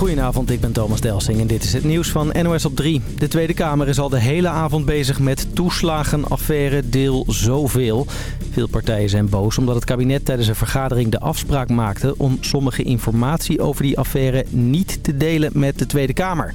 Goedenavond, ik ben Thomas Delsing en dit is het nieuws van NOS op 3. De Tweede Kamer is al de hele avond bezig met toeslagenaffaire deel zoveel. Veel partijen zijn boos omdat het kabinet tijdens een vergadering de afspraak maakte... om sommige informatie over die affaire niet te delen met de Tweede Kamer.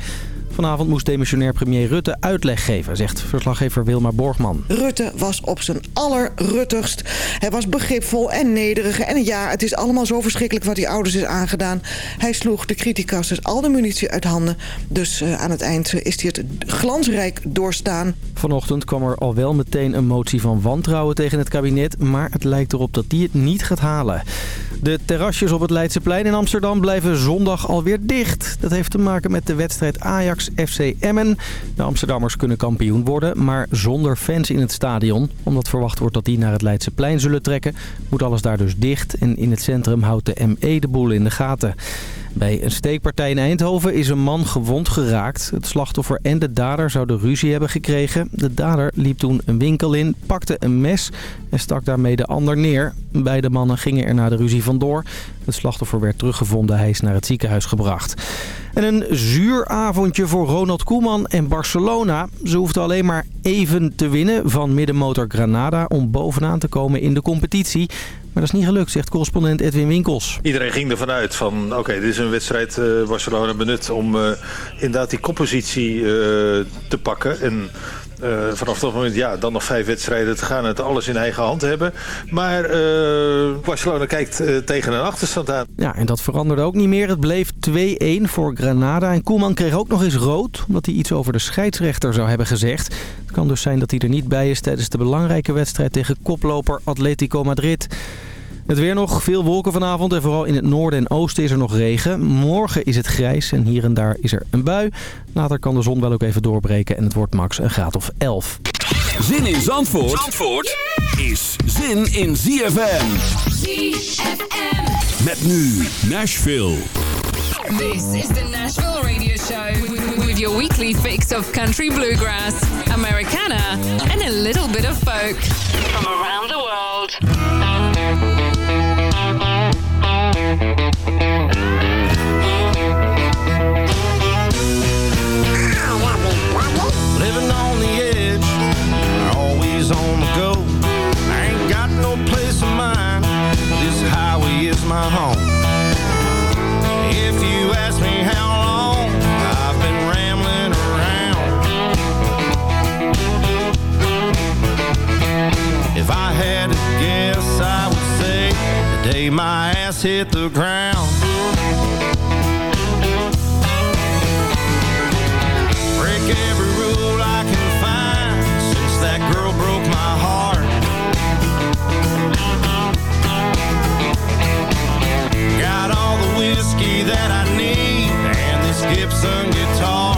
Vanavond moest demissionair premier Rutte uitleg geven, zegt verslaggever Wilma Borgman. Rutte was op zijn allerruttigst. Hij was begripvol en nederig. En ja, het is allemaal zo verschrikkelijk wat die ouders is aangedaan. Hij sloeg de criticasters dus al de munitie uit handen. Dus uh, aan het eind is hij het glansrijk doorstaan. Vanochtend kwam er al wel meteen een motie van wantrouwen tegen het kabinet. Maar het lijkt erop dat die het niet gaat halen. De terrasjes op het Leidseplein in Amsterdam blijven zondag alweer dicht. Dat heeft te maken met de wedstrijd Ajax FC Emmen. De Amsterdammers kunnen kampioen worden, maar zonder fans in het stadion. Omdat verwacht wordt dat die naar het Leidseplein zullen trekken, moet alles daar dus dicht. En in het centrum houdt de ME de boel in de gaten. Bij een steekpartij in Eindhoven is een man gewond geraakt. Het slachtoffer en de dader zouden ruzie hebben gekregen. De dader liep toen een winkel in, pakte een mes en stak daarmee de ander neer. Beide mannen gingen er na de ruzie vandoor. Het slachtoffer werd teruggevonden. Hij is naar het ziekenhuis gebracht. En een zuur avondje voor Ronald Koeman en Barcelona. Ze hoefden alleen maar even te winnen van middenmotor Granada om bovenaan te komen in de competitie. Maar dat is niet gelukt, zegt correspondent Edwin Winkels. Iedereen ging ervan uit van, oké, dit is een wedstrijd uh, Barcelona benut om uh, inderdaad die koppositie uh, te pakken. En uh, vanaf dat moment, ja, dan nog vijf wedstrijden te gaan. Het alles in eigen hand hebben. Maar uh, Barcelona kijkt uh, tegen een achterstand aan. Ja, en dat veranderde ook niet meer. Het bleef 2-1 voor Granada. En Koeman kreeg ook nog eens rood. Omdat hij iets over de scheidsrechter zou hebben gezegd. Het kan dus zijn dat hij er niet bij is tijdens de belangrijke wedstrijd tegen koploper Atletico Madrid. Het weer nog, veel wolken vanavond en vooral in het noorden en oosten is er nog regen. Morgen is het grijs en hier en daar is er een bui. Later kan de zon wel ook even doorbreken en het wordt max een graad of 11. Zin in Zandvoort, Zandvoort is zin in ZFM. ZFM. Met nu Nashville. This is the Nashville Radio Show with your weekly fix of country bluegrass, Americana and a little bit of folk from around the world. My home. If you ask me how day my ass hit the ground. Break every rule I can find since that girl broke my heart. Got all the whiskey that I need and this Gibson guitar.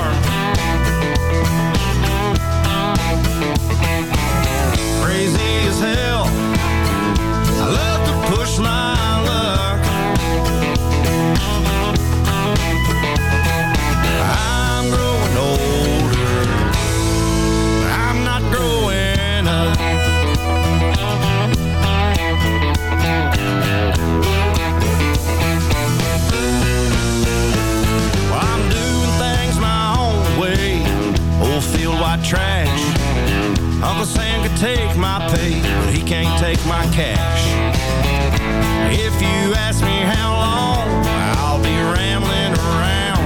Take my pay, but he can't take my cash. If you ask me how long, I'll be rambling around.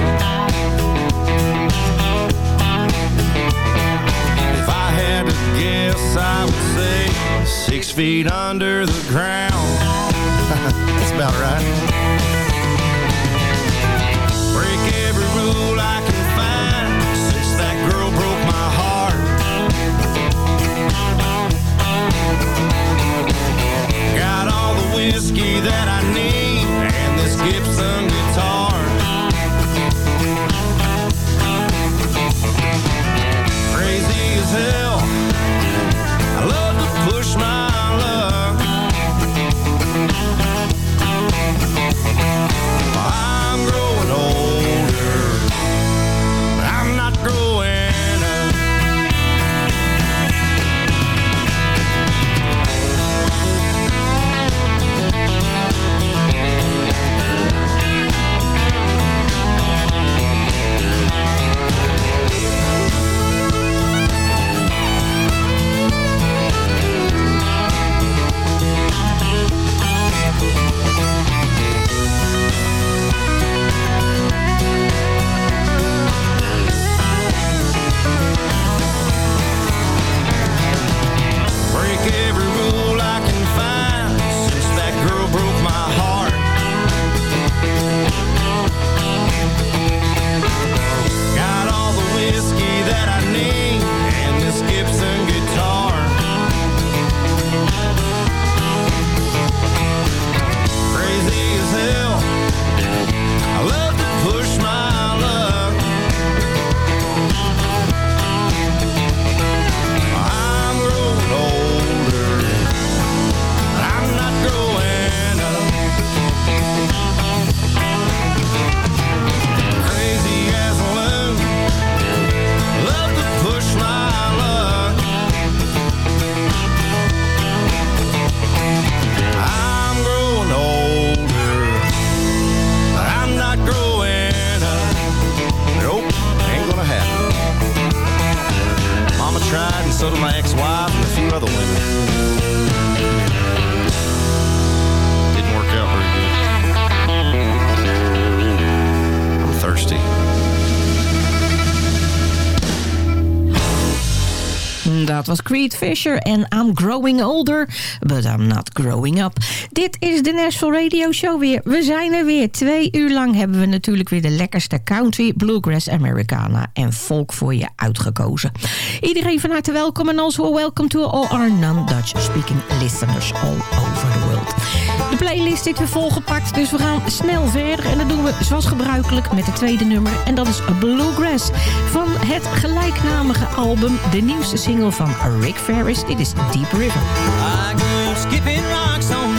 If I had to guess, I would say six feet under the ground. That's about right. This Creed Fisher en I'm growing older, but I'm not growing up. Dit is de Nashville Radio Show weer. We zijn er weer. Twee uur lang hebben we natuurlijk weer de lekkerste country, bluegrass, Americana en folk voor je uitgekozen. Iedereen van harte welkom en also welcome to all our non-Dutch speaking listeners all over the world. De playlist is weer volgepakt, dus we gaan snel verder. En dat doen we zoals gebruikelijk met het tweede nummer. En dat is Bluegrass van het gelijknamige album. De nieuwste single van Rick Ferris. Dit is Deep River. I skipping rocks on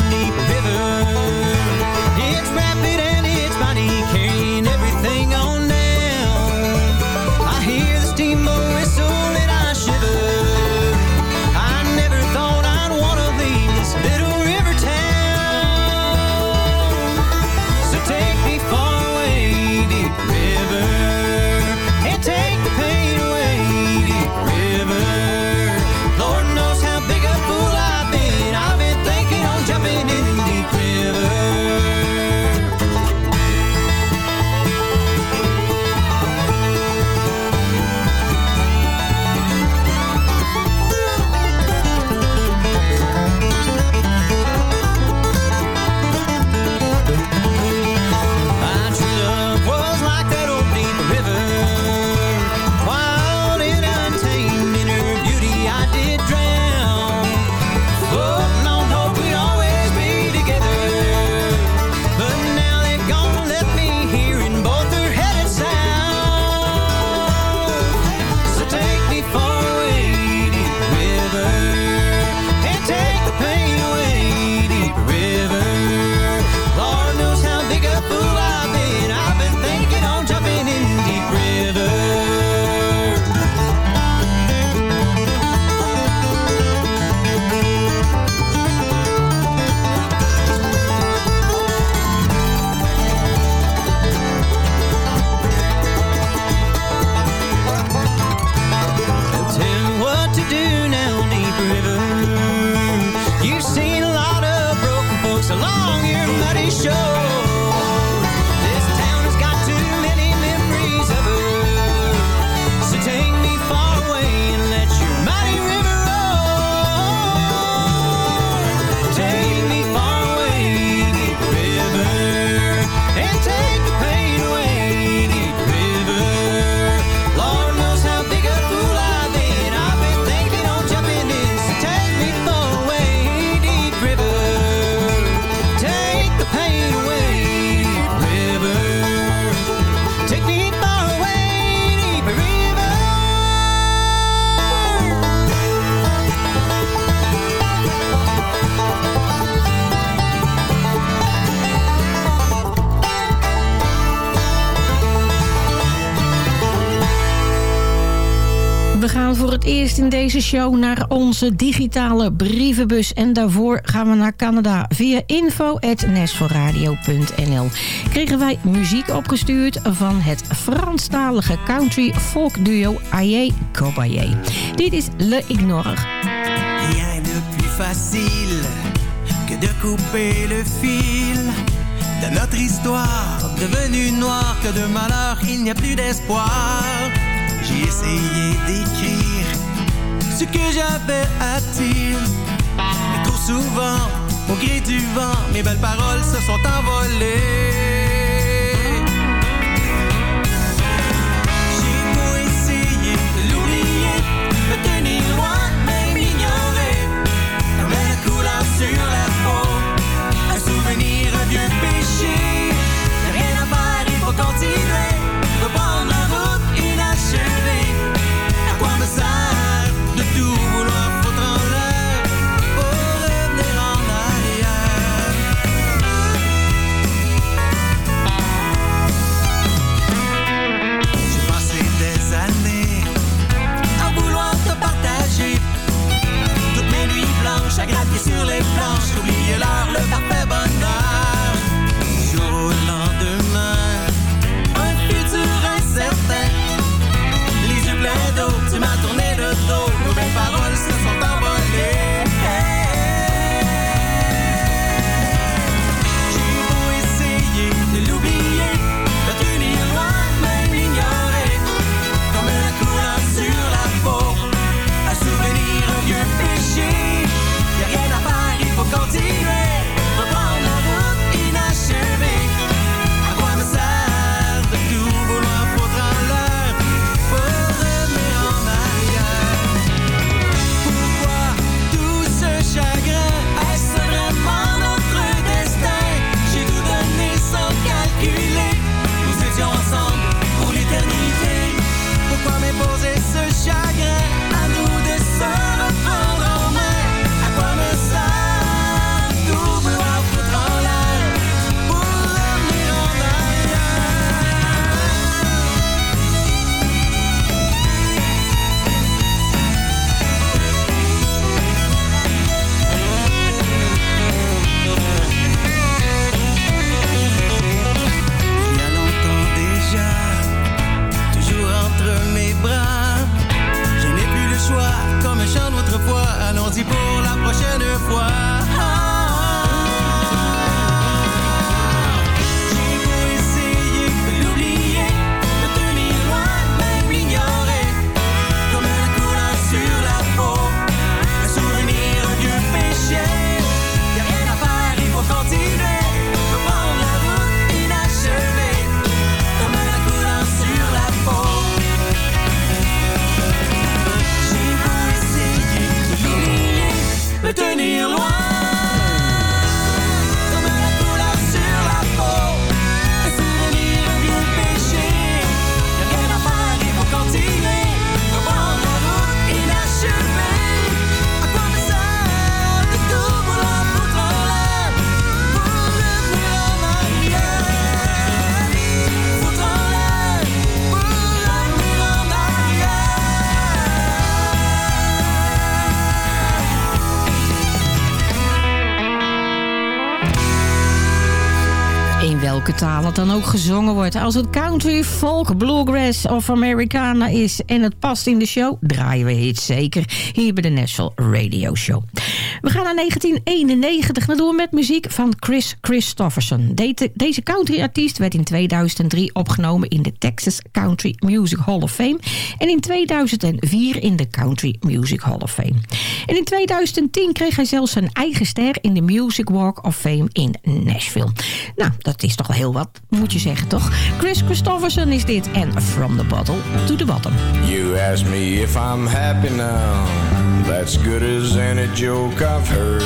in deze show naar onze digitale brievenbus. En daarvoor gaan we naar Canada. Via info.nesforradio.nl kregen wij muziek opgestuurd van het Franstalige country folk duo Aye Kobaye. Dit is Le Ignore. Rien de plus facile que de couper le fil de notre histoire devenue noire que de malheur il n'y a plus d'espoir. J'ai essayé d'écrire ce que j'avais à dire, mais trop souvent, au gré du vent, mes belles paroles se sont envolées. J'ai beau essayer de l'oublier, me tenir loin, même ignorer Comme la couleur sur la peau. Un souvenir, un vieux péché. Rien à faire, il faut continuer sur les planches, oubliez l'art, le parfum ook gezongen wordt. Als het country, folk, bluegrass of Americana is en het past in de show, draaien we hits zeker hier bij de Nashville Radio Show. We gaan naar 1991. Dat doen we met muziek van Chris Christofferson. De- Deze countryartiest werd in 2003 opgenomen in de Texas Country Music Hall of Fame. En in 2004 in de Country Music Hall of Fame. En in 2010 kreeg hij zelfs zijn eigen ster in de Music Walk of Fame in Nashville. Nou, dat is toch wel heel wat, moet je zeggen, toch? Chris Christofferson is dit en From the Bottle to the Bottom. You ask me if I'm happy now. That's good as any joke I've heard.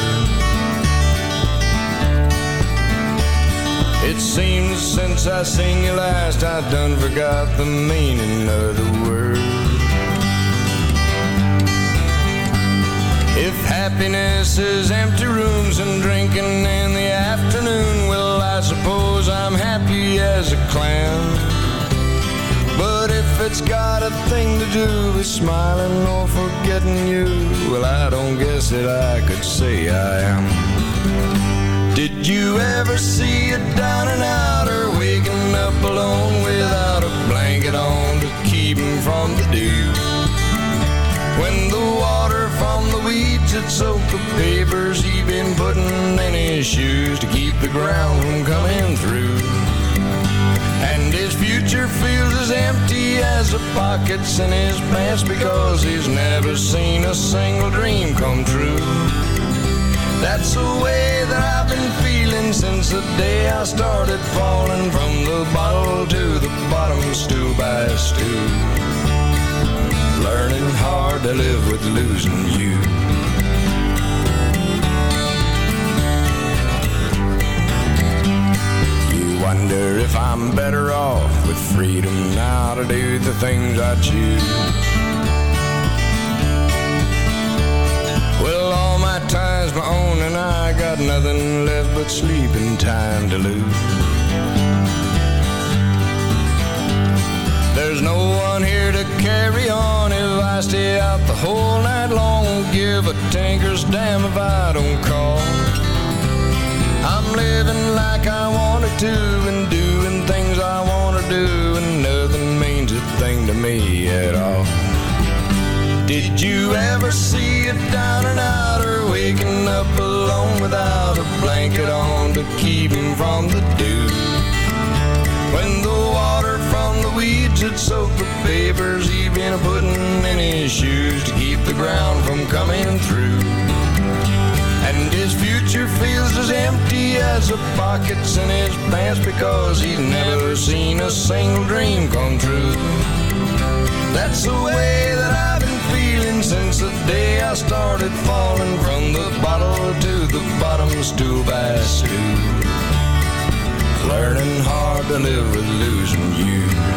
It seems since I seen you last, I done forgot the meaning of the word. If happiness is empty rooms and drinking in the afternoon, well, I suppose I'm happy as a clam. It's got a thing to do with smiling or forgetting you, well, I don't guess that I could say I am. Did you ever see a down and outer waking up alone without a blanket on to keep him from the dew? When the water from the weeds had soaked the papers he'd been putting in his shoes to keep the ground from coming through. And his future feels as empty as the pockets in his pants because he's never seen a single dream come true. That's the way that I've been feeling since the day I started falling from the bottle to the bottom, stool by stool. Learning hard to live with losing you. Wonder if I'm better off with freedom now to do the things I choose. Well, all my time's my own, and I got nothing left but sleeping time to lose. There's no one here to carry on if I stay out the whole night long. Give a tinker's damn if I don't call. I'm living like I wanted to and doing things I want to do, and nothing means a thing to me at all. Did you ever see a down and outer waking up alone without a blanket on to keep him from the dew? When the water from the weeds had soaked the papers he'd been putting in his shoes to keep the ground from coming through. And his future feels as empty as the pockets in his pants because he's never seen a single dream come true. That's the way that I've been feeling since the day I started falling from the bottle to the bottom, stool by stool. Learning hard to live with losing you.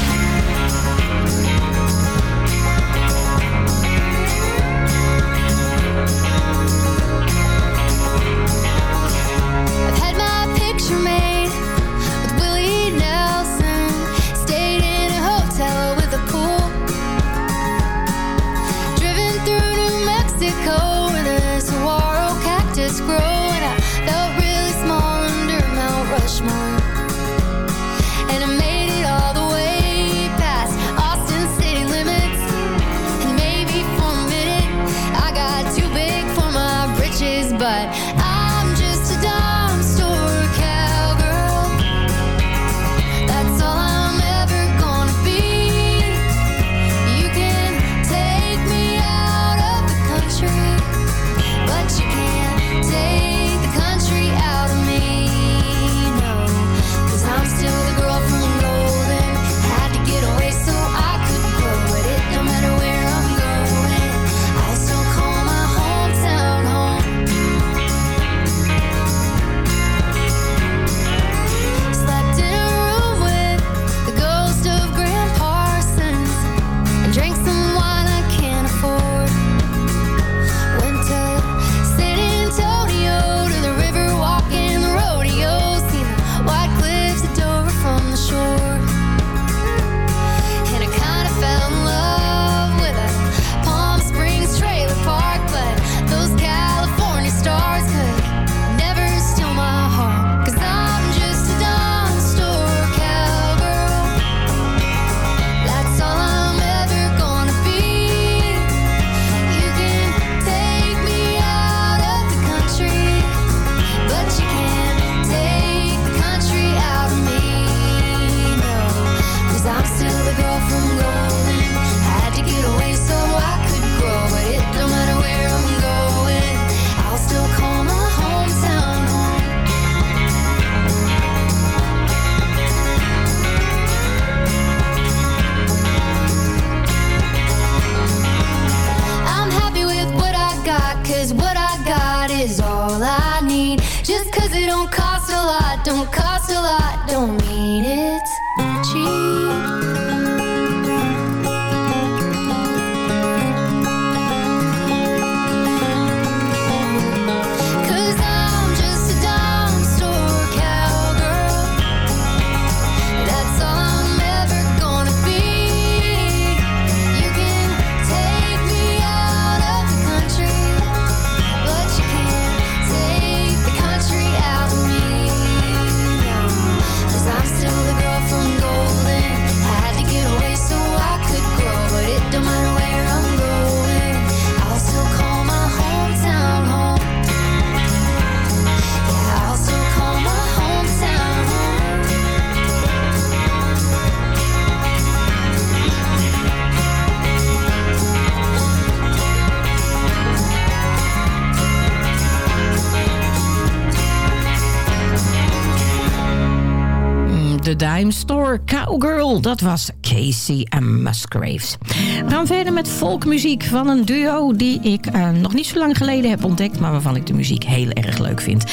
Dime Store Cowgirl. Dat was Casey en Musgraves. We gaan verder met folkmuziek van een duo die ik eh, nog niet zo lang geleden heb ontdekt... maar waarvan ik de muziek heel erg leuk vind.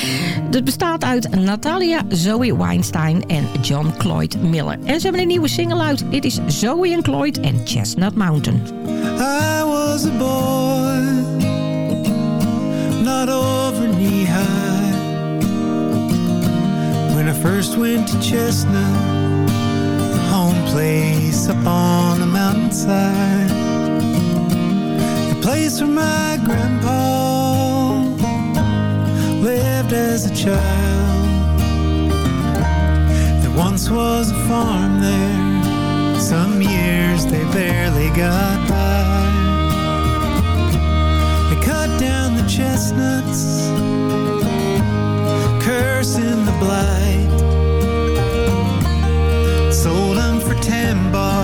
Het bestaat uit Natalia, Zoe Weinstein en John Cloyd Miller. En ze hebben een nieuwe single uit. Dit is Zoe en Cloyd en Chestnut Mountain. I was a boy first went to Chestnut, the home place up on the mountainside. The place where my grandpa lived as a child. There once was a farm there, some years they barely got by. They cut down the chestnuts cursing the blight. Sold them for ten bucks.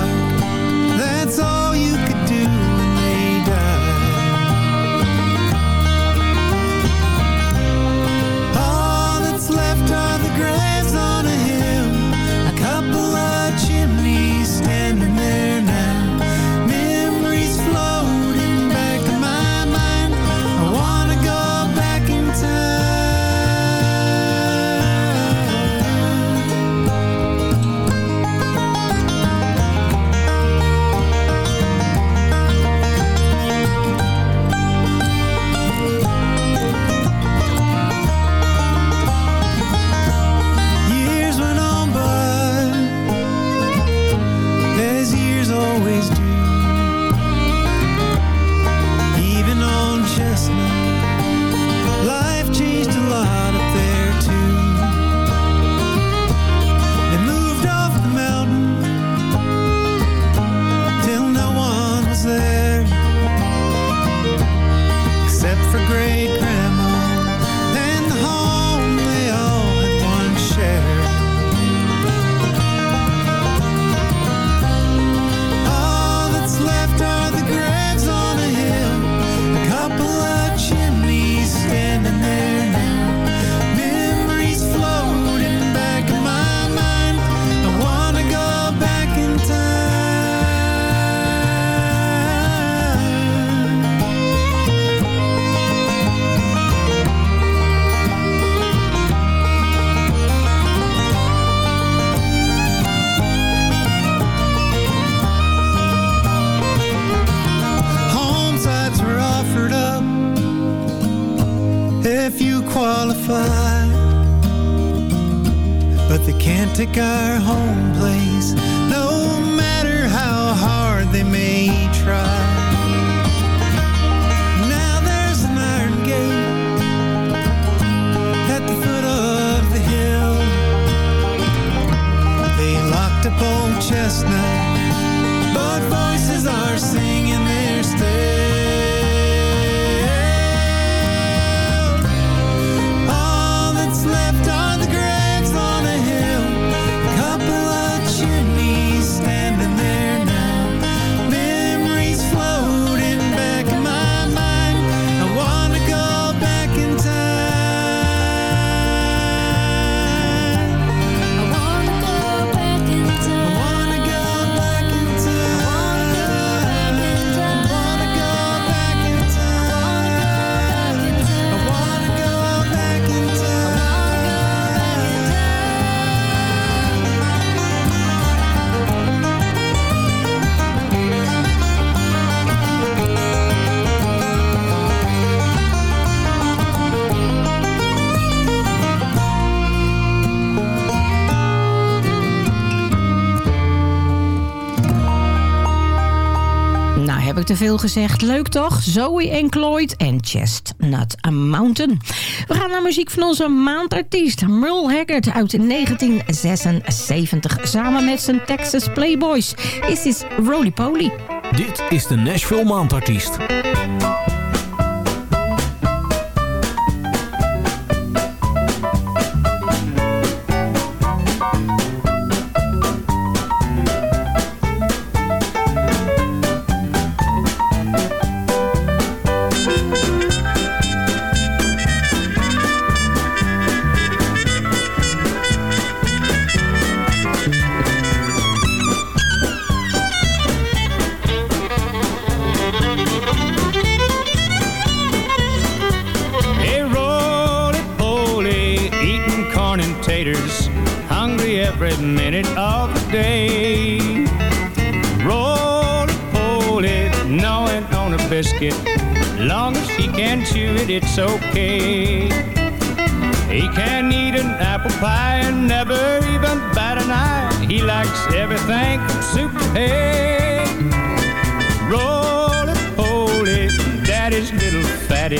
Veel gezegd. Leuk toch? Zoe en Cloyd en Chestnut Mountain. We gaan naar muziek van onze maandartiest Merle Haggard uit 1976. Samen met zijn Texas Playboys. Is dit Roly Poly? Dit is de Nashville Maandartiest. He can eat an apple pie and never even bat an eye. He likes everything from soup to hay. Roly poly, daddy's little fatty.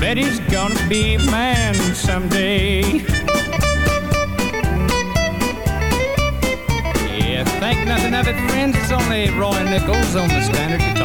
Bet he's gonna be a man someday. Yeah, think nothing of it, friends. It's only Roy Nichols on the standard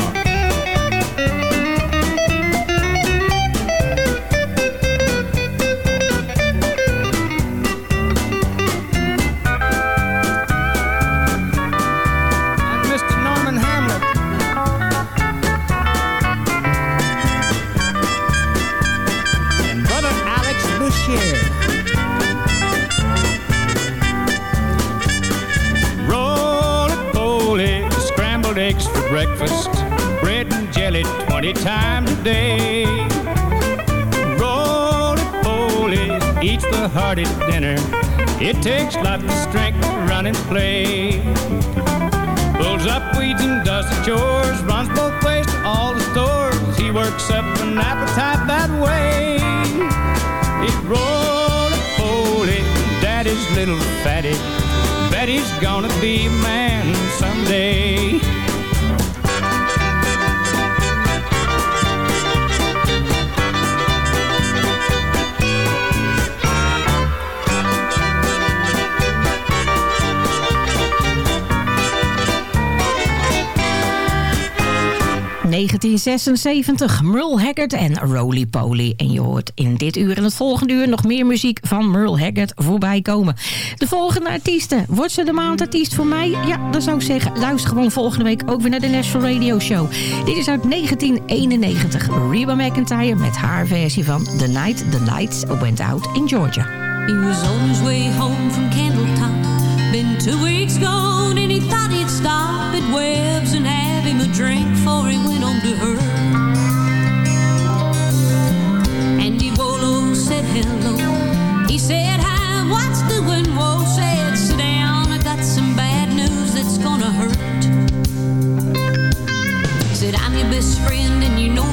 breakfast, bread and jelly 20 times a day. Roly-poly, eats the hearty dinner. It takes lots of strength to run and play. Pulls up weeds and does the chores, runs both ways to all the stores. He works up an appetite that way. He's roly-poly, daddy's little fatty. Bet he's gonna be a man someday. ...1976, Merle Haggard en Roly Poly. En je hoort in dit uur en het volgende uur... nog meer muziek van Merle Haggard voorbij komen. De volgende artiesten. Wordt ze de maandartiest voor mij? Ja, dan zou ik zeggen... luister gewoon volgende week ook weer naar de National Radio Show. Dit is uit 1991. Reba McIntyre met haar versie van... The Night the Lights Went Out in Georgia. He was on his way home from Candletop. Been two weeks gone and he thought he'd stop at Webb's and have a drink said, Hi, what's doing? Whoa, said, sit down. I got some bad news that's gonna hurt. Said, I'm your best friend and you know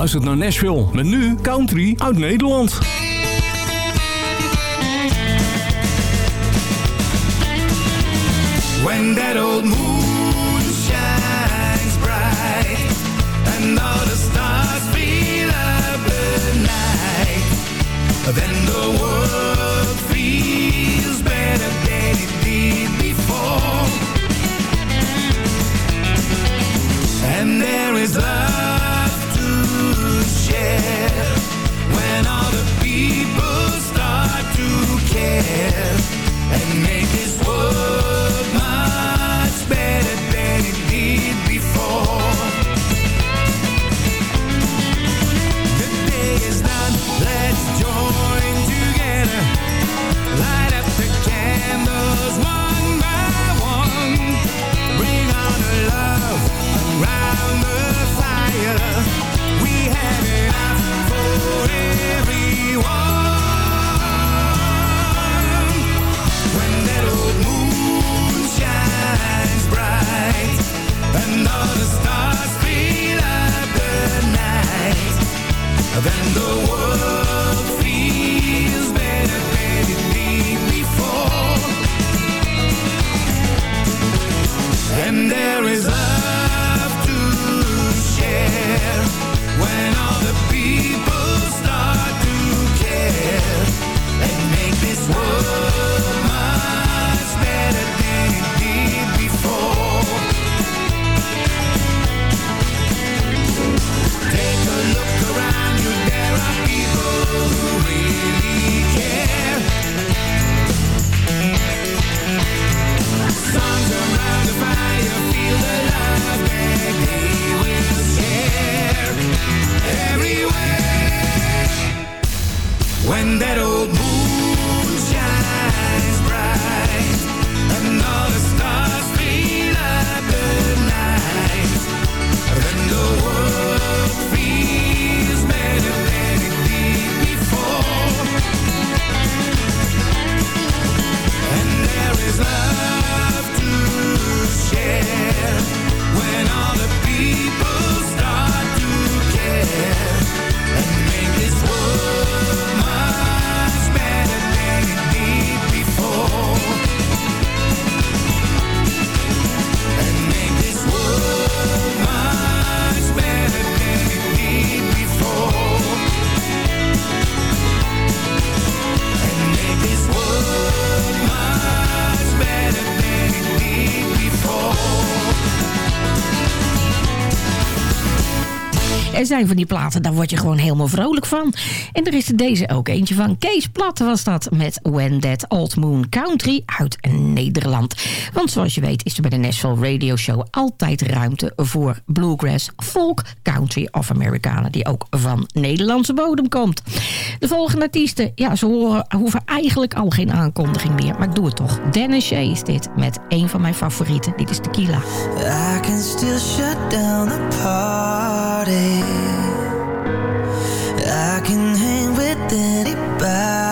geluisterd naar Nashville. Met nu country uit Nederland. zijn van die platen, daar word je gewoon helemaal vrolijk van. En er is er deze ook eentje van. Kees Plat was dat met When That Old Moon Country uit Nederland. Want zoals je weet is er bij de Nashville Radio Show altijd ruimte voor bluegrass, folk, country of Amerikanen die ook van Nederlandse bodem komt. De volgende artiesten, ja, ze horen, hoeven eigenlijk al geen aankondiging meer, maar ik doe het toch. Dennis Shea is dit met een van mijn favorieten. Dit is Tequila. I can still shut down the party can hang with anybody.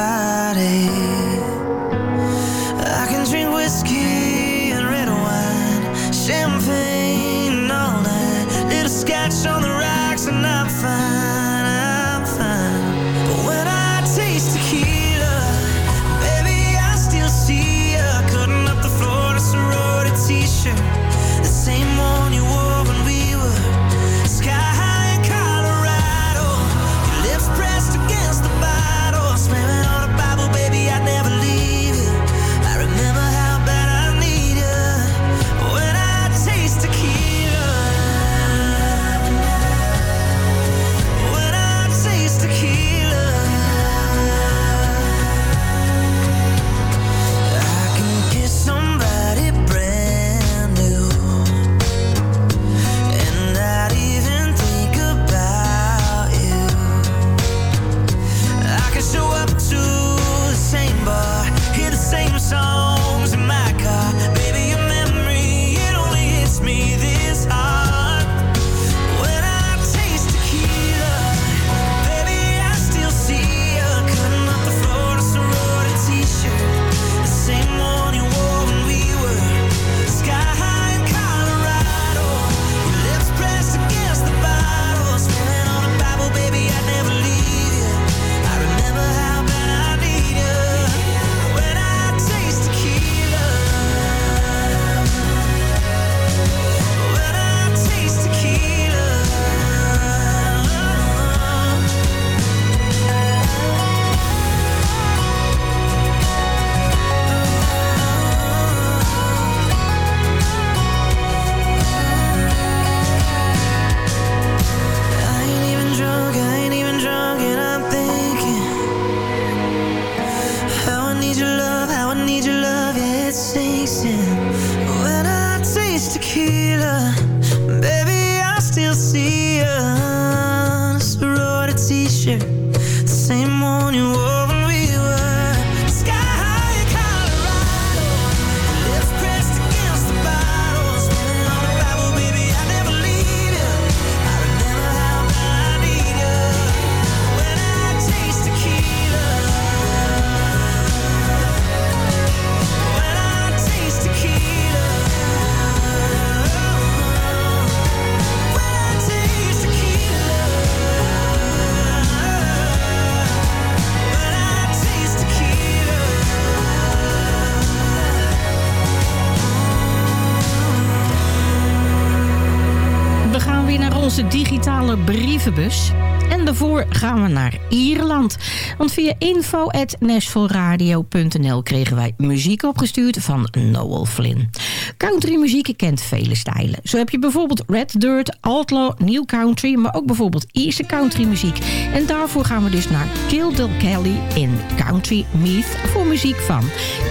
Brievenbus. En daarvoor gaan we naar Ierland. Want via info.nashvilleradio.nl kregen wij muziek opgestuurd van Noel Flynn. Countrymuziek kent vele stijlen. Zo heb je bijvoorbeeld Red Dirt, Outlaw, New Country... maar ook bijvoorbeeld Ierse countrymuziek. En daarvoor gaan we dus naar Kildale Kelly in Country Meath... voor muziek van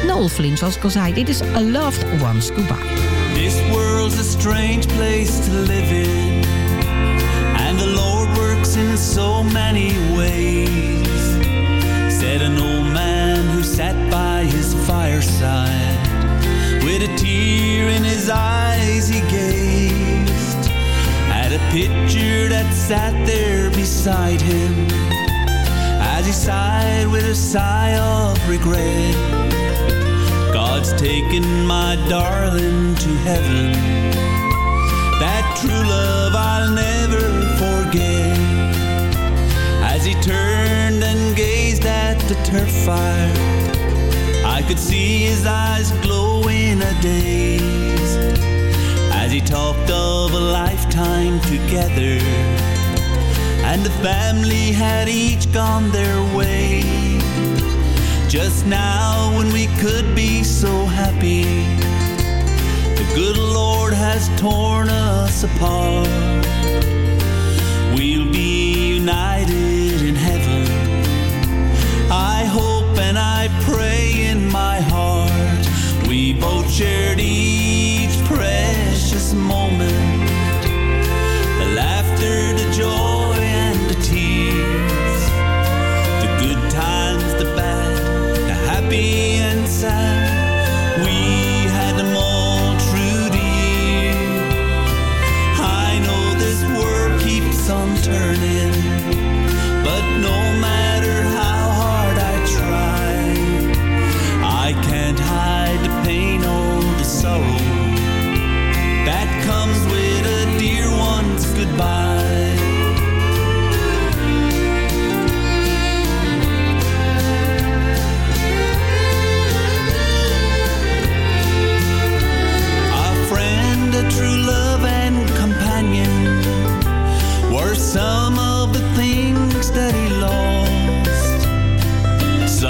Noel Flynn, zoals ik al zei. Dit is A Loved Ones Goodbye. This world's a strange place to live in, so many ways. Said an old man who sat by his fireside, with a tear in his eyes, he gazed at a picture that sat there beside him, as he sighed with a sigh of regret. God's taken my darling to heaven. That true love I'll never forget. The turf fire, I could see his eyes glow in a daze. As he talked of a lifetime together, and the family had each gone their way. Just now, when we could be so happy, the good Lord has torn us apart. We'll be united I pray in my heart we both shared each precious moment.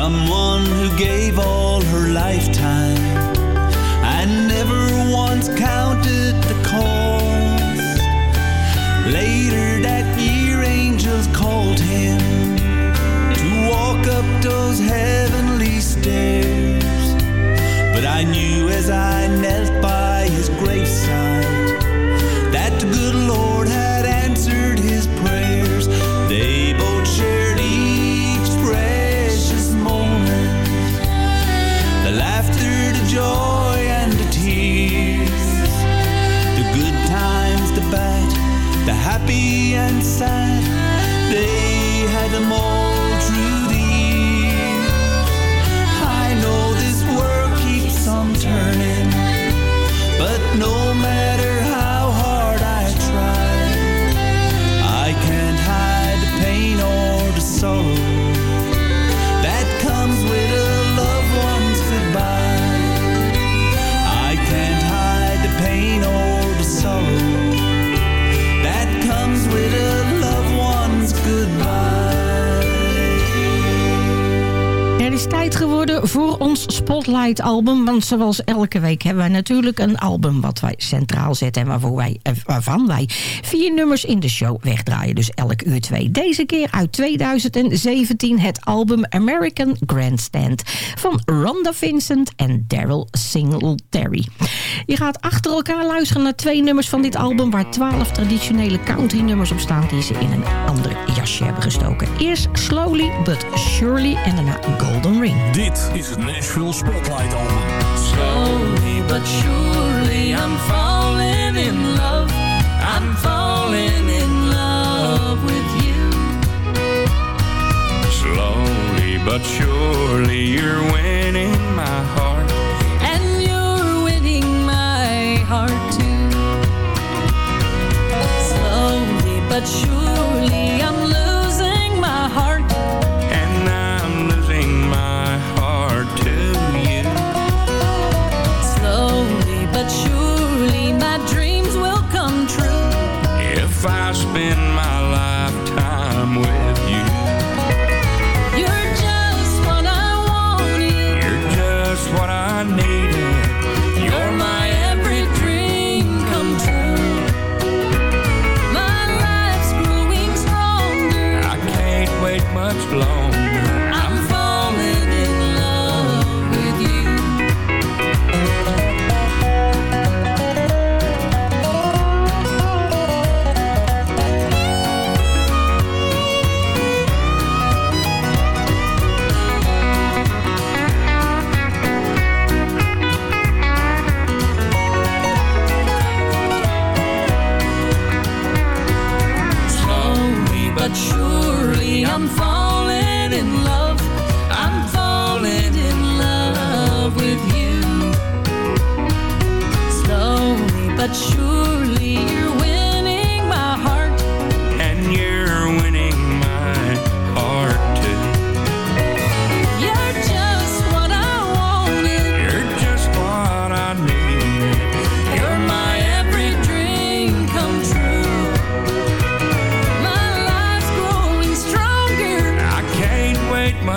Someone who gave all her lifetime. Spotlight album. Want zoals elke week hebben wij natuurlijk een album wat wij centraal zetten. En waarvoor wij, eh, waarvan wij vier nummers in de show wegdraaien. Dus elk uur twee. Deze keer uit 2017 het album American Grandstand. Van Rhonda Vincent en Daryl Singletary. Je gaat achter elkaar luisteren naar twee nummers van dit album. Waar twaalf traditionele country nummers op staan. Die ze in een ander jasje hebben gestoken. Eerst Slowly But Surely en daarna Golden Ring. Dit is het Nashville Spotlight Album. Slowly but surely I'm falling in love. I'm falling in love with you. Slowly but surely you're winning my heart. And you're winning my heart too. Slowly but surely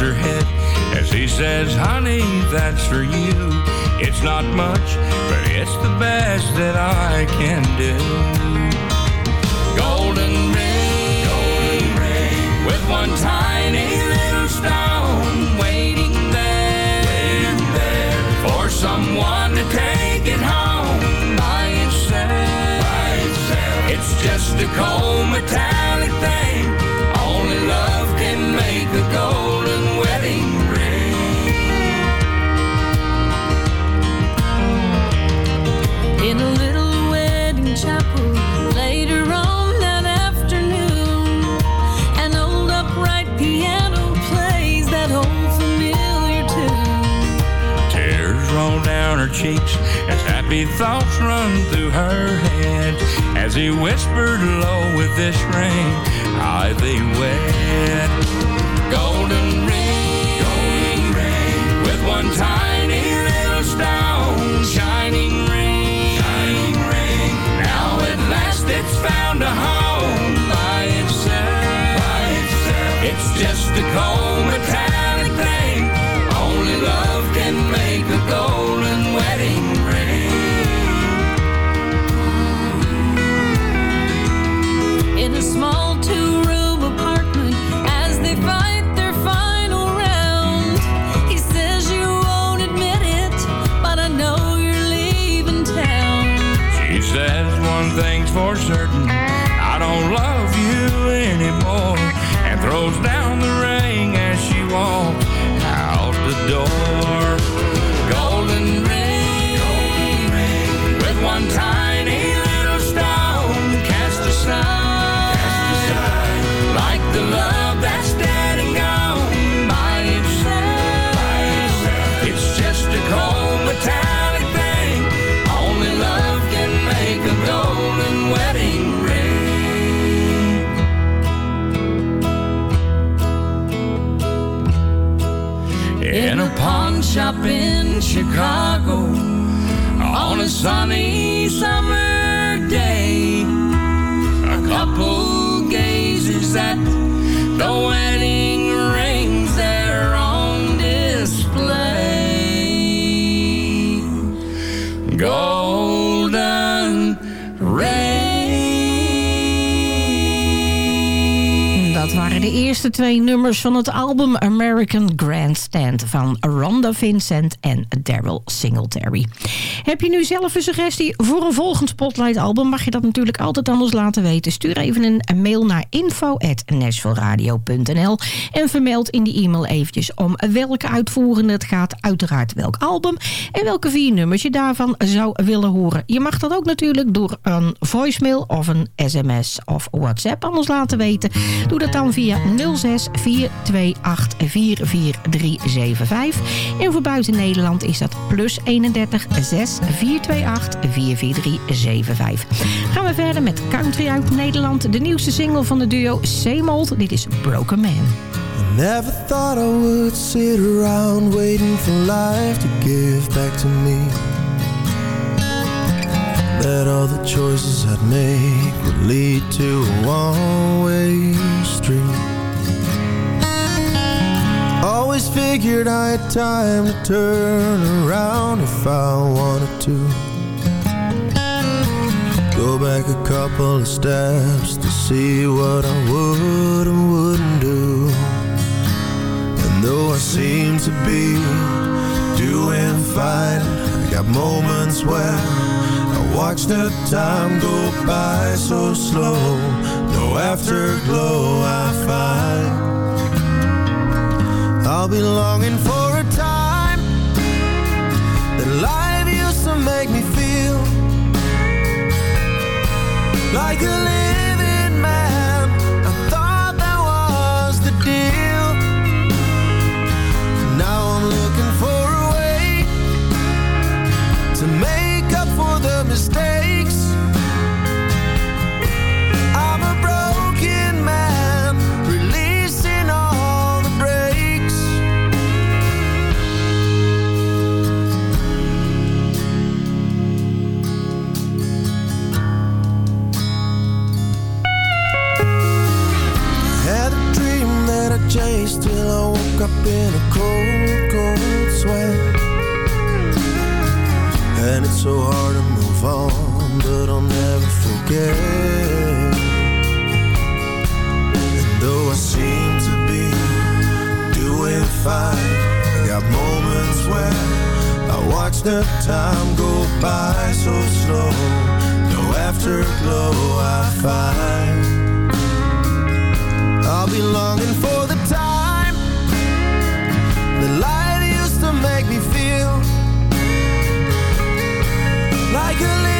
her head as he says, Honey, that's for you. It's not much, but it's the best that I can do. Golden ring, golden ring, with one tiny little stone waiting there, waiting there for someone to take it home by itself. By itself. It's just a cold metallic thing. Only love can make a golden cheeks as happy thoughts run through her head. As he whispered low with this ring, I thee wed. Golden ring, golden ring, with one tiny little stone, shining ring, shining ring. Now at last it's found a home by itself, by itself. It's just a cold metallic twee nummers van het album American Grandstand van Rhonda Vincent en Daryl Singletary. Heb je nu zelf een suggestie voor een volgend Spotlight album? Mag je dat natuurlijk altijd ons laten weten. Stuur even een mail naar info.nashvilleradio.nl en vermeld in die e-mail eventjes om welke uitvoerende het gaat. Uiteraard welk album en welke vier nummers je daarvan zou willen horen. Je mag dat ook natuurlijk door een voicemail of een sms of WhatsApp ons laten weten. Doe dat dan via 06 428 44375. En voor buiten Nederland is dat plus 31 6 428 44375. Gaan we verder met Country uit Nederland. De nieuwste single van de duo Seamold. Dit is Broken Man. Never thought I would sit around waiting for life to give back to me. That all the choices I'd make would lead to a one-way street. Always figured I had time to turn around if I wanted to. Go back a couple of steps to see what I would and wouldn't do. And though I seem to be doing fine, I got moments where I watch the time go by so slow. No afterglow I find. I'll be longing for a time that life used to make me feel like a living in a cold, cold sweat. And it's so hard to move on, but I'll never forget. And though I seem to be doing fine, I got moments where I watch the time go by so slow. No afterglow I find. I'll be longing for Like a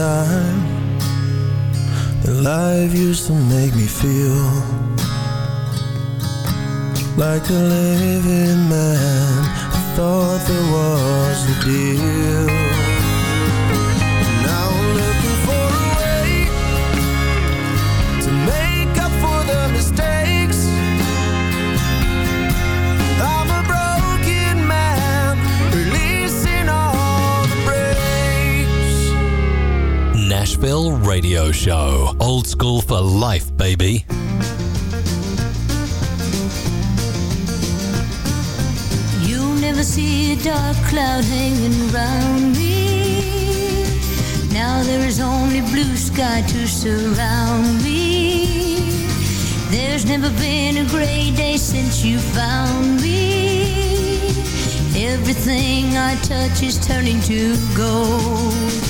time that life used to make me feel like a living man. I thought there was the deal. Nashville Radio Show. Old school for life, baby. You'll never see a dark cloud hanging around me. Now there is only blue sky to surround me. There's never been a gray day since you found me. Everything I touch is turning to gold.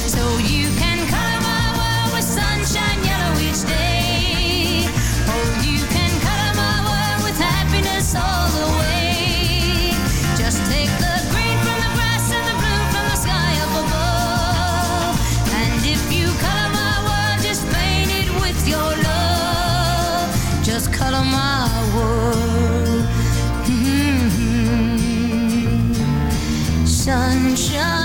等着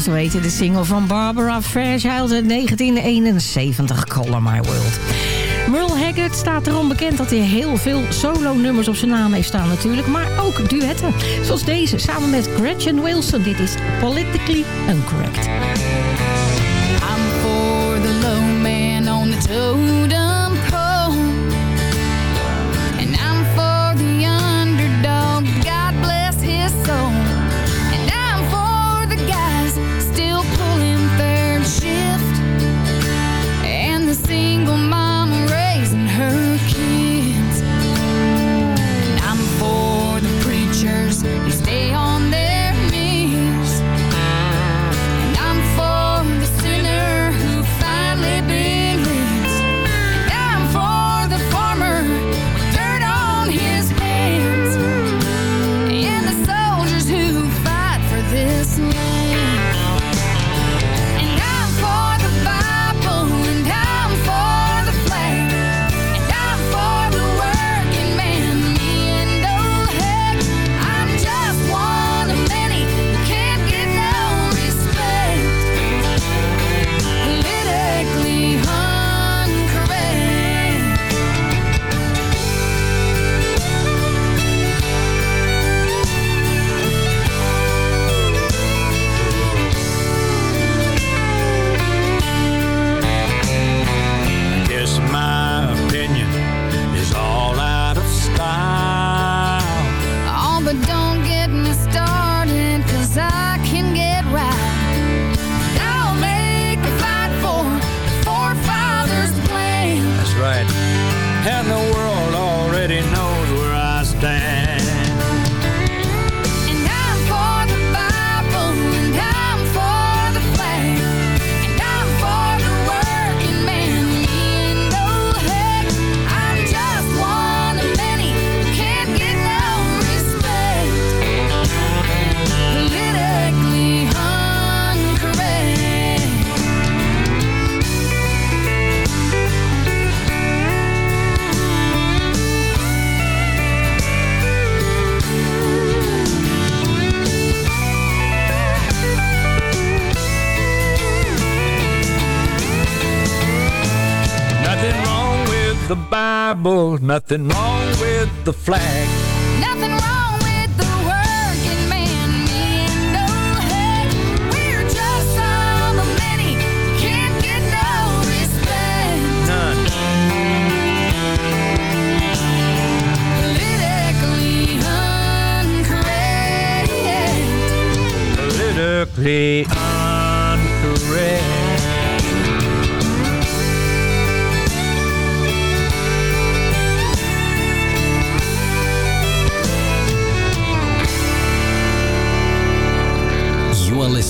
Zo weten de single van Barbara Fairchild uit 1971, Color My World. Merle Haggard staat erom bekend dat hij heel veel solo-nummers op zijn naam heeft staan natuurlijk. Maar ook duetten, zoals deze, samen met Gretchen Wilson. Dit is Politically Incorrect. I'm for the low man on the toe.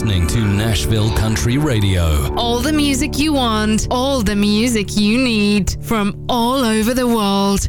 listening to Nashville Country Radio. All the music you want, all the music you need from all over the world.